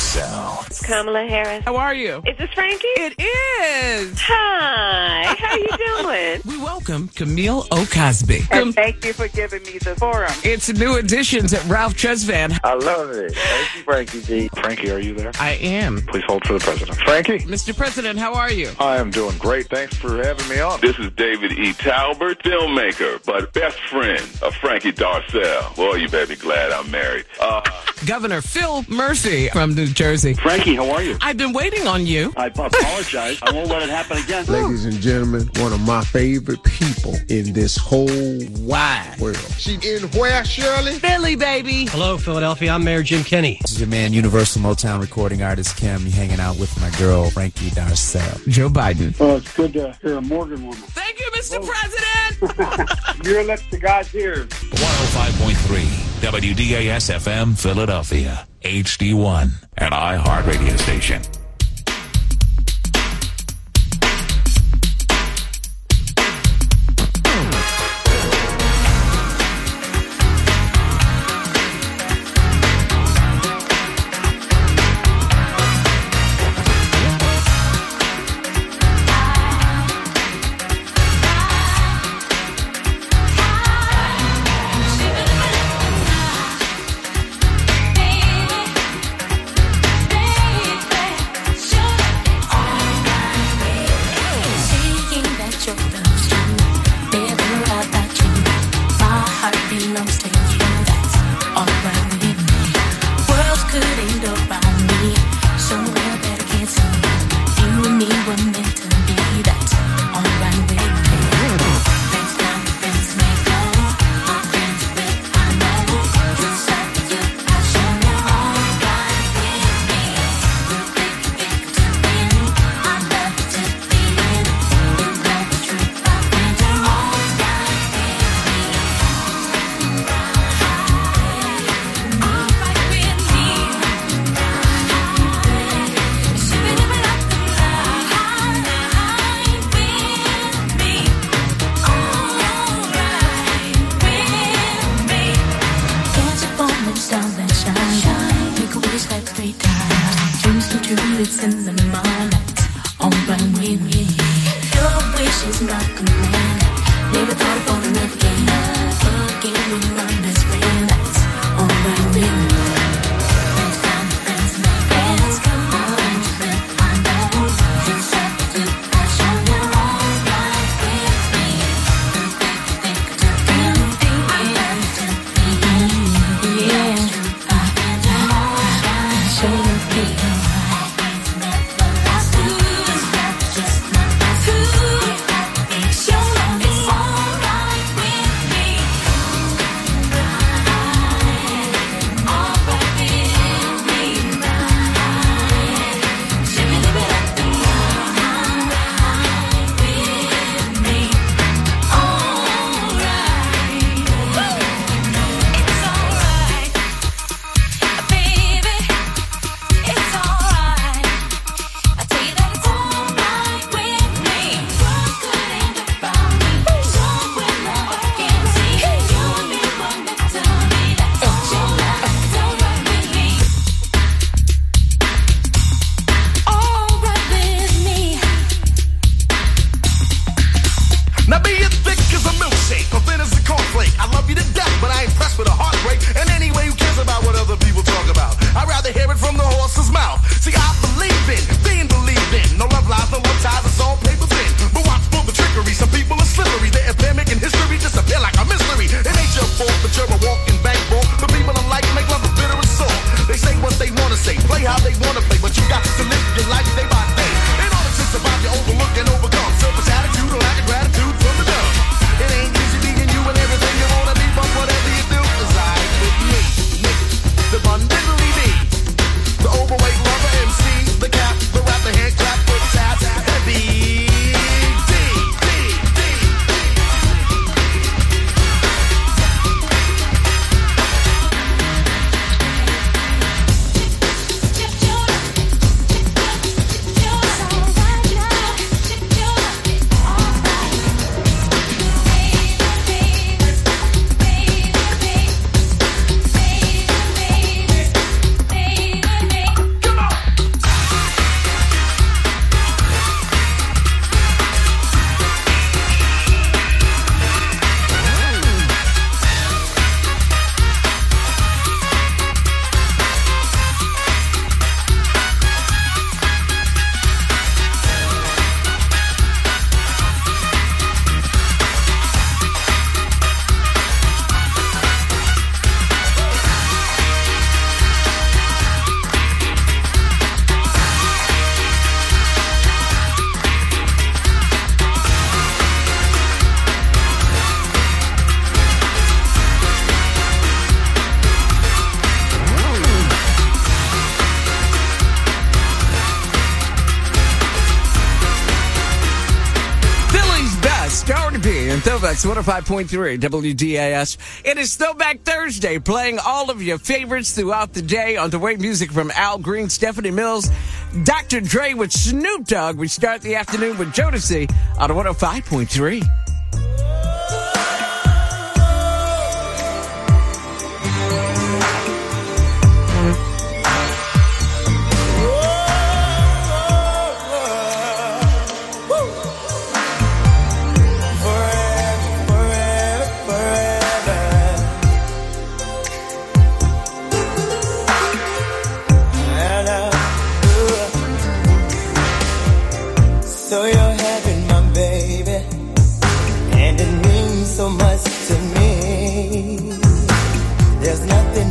Darcell. It's Kamala Harris. How are you? Is this Frankie? It is. Hi. How you doing? We welcome Camille O'Cosby. And thank you for giving me the forum. It's new additions at Ralph Tresvant. I love it. Thank you, Frankie G. Frankie, are you there? I am. Please hold for the president. Frankie? Mr. President, how are you? I am doing great. Thanks for having me on. This is David E. Talbert, filmmaker, but best friend of Frankie Darcell. Boy, you better be glad I'm married. Uh, Governor Phil Murphy from New Jersey. Frankie, how are you? I've been waiting on you. I apologize. I won't let it happen again. Ladies and gentlemen, one of my favorite people in this whole wide world. She in where, Shirley? Philly, baby. Hello, Philadelphia. I'm Mayor Jim Kenney. This is your man, Universal Motown recording artist Kim. You hanging out with my girl, Frankie Darcell. Joe Biden. Oh, it's good to hear a Morgan woman. Thank you, Mr. Oh. President. You're lips to God's ears. 105.3 WDAS FM Philadelphia, HD1, an iHeart radio station. Throwbacks 105.3 WDAS. It is Throwback Thursday, playing all of your favorites throughout the day on the way music from Al Green, Stephanie Mills, Dr. Dre with Snoop Dogg. We start the afternoon with Jodeci on 105.3. So you're having my baby, and it means so much to me. There's nothing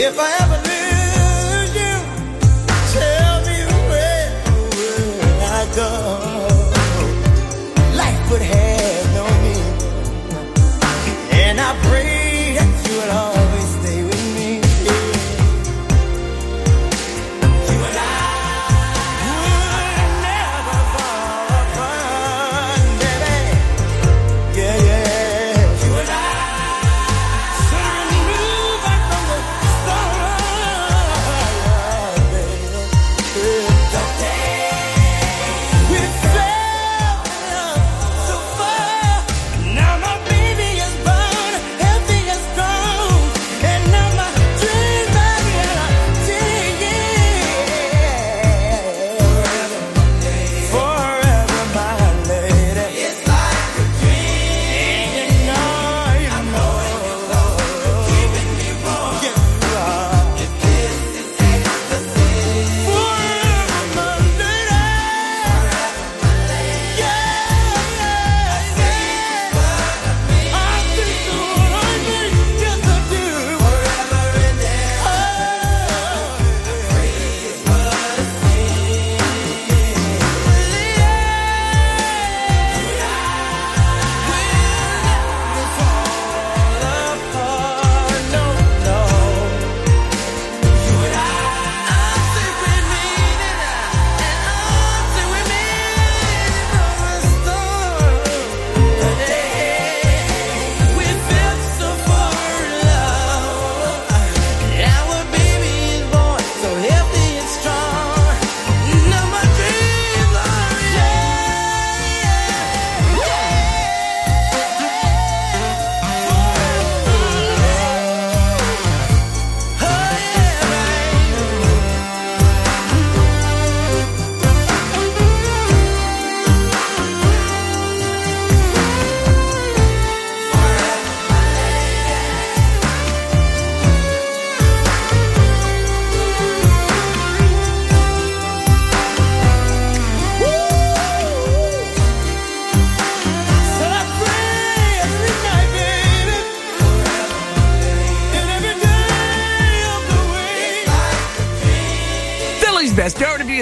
If I ever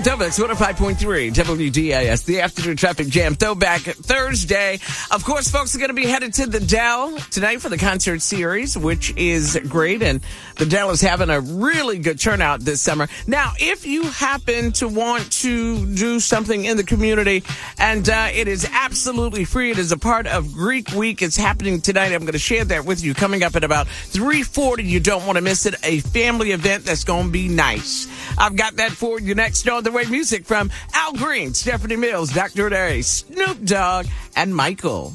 best, Dora to be a Dovex, 105.3 WDAS, the afternoon traffic jam throwback Thursday. Of course, folks are going to be headed to the Dell tonight for the concert series, which is great. And the Dell is having a really good turnout this summer. Now, if you happen to want to do something in the community and uh, it is absolutely free, it is a part of Greek Week. It's happening tonight. I'm going to share that with you coming up at about 340. You don't want to miss it. A family event that's going to be nice. I've got that for you next on the way music from Al Green, Stephanie Mills, Dr. Dre, Snoop Dogg, and Michael.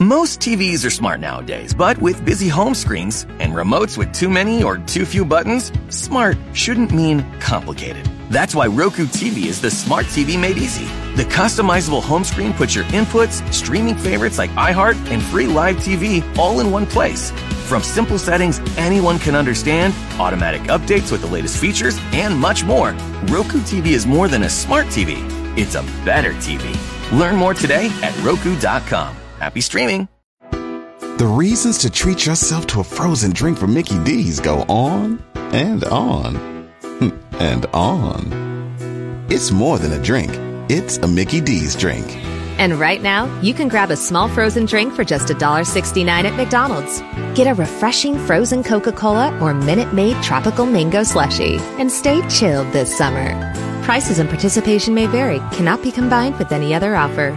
Most TVs are smart nowadays, but with busy home screens and remotes with too many or too few buttons, smart shouldn't mean complicated. That's why Roku TV is the smart TV made easy. The customizable home screen puts your inputs, streaming favorites like iHeart, and free live TV all in one place. From simple settings anyone can understand, automatic updates with the latest features, and much more, Roku TV is more than a smart TV. It's a better TV. Learn more today at Roku.com. Happy streaming. The reasons to treat yourself to a frozen drink from Mickey D's go on and on and on. It's more than a drink, it's a Mickey D's drink. And right now, you can grab a small frozen drink for just $1.69 at McDonald's. Get a refreshing frozen Coca Cola or Minute Maid Tropical Mango Slushy and stay chilled this summer. Prices and participation may vary, cannot be combined with any other offer.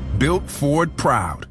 built Ford proud.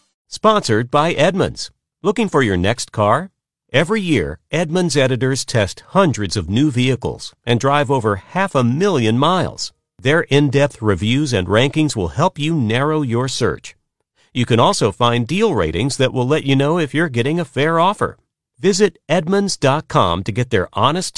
Sponsored by Edmunds. Looking for your next car? Every year, Edmunds editors test hundreds of new vehicles and drive over half a million miles. Their in-depth reviews and rankings will help you narrow your search. You can also find deal ratings that will let you know if you're getting a fair offer. Visit Edmunds.com to get their honest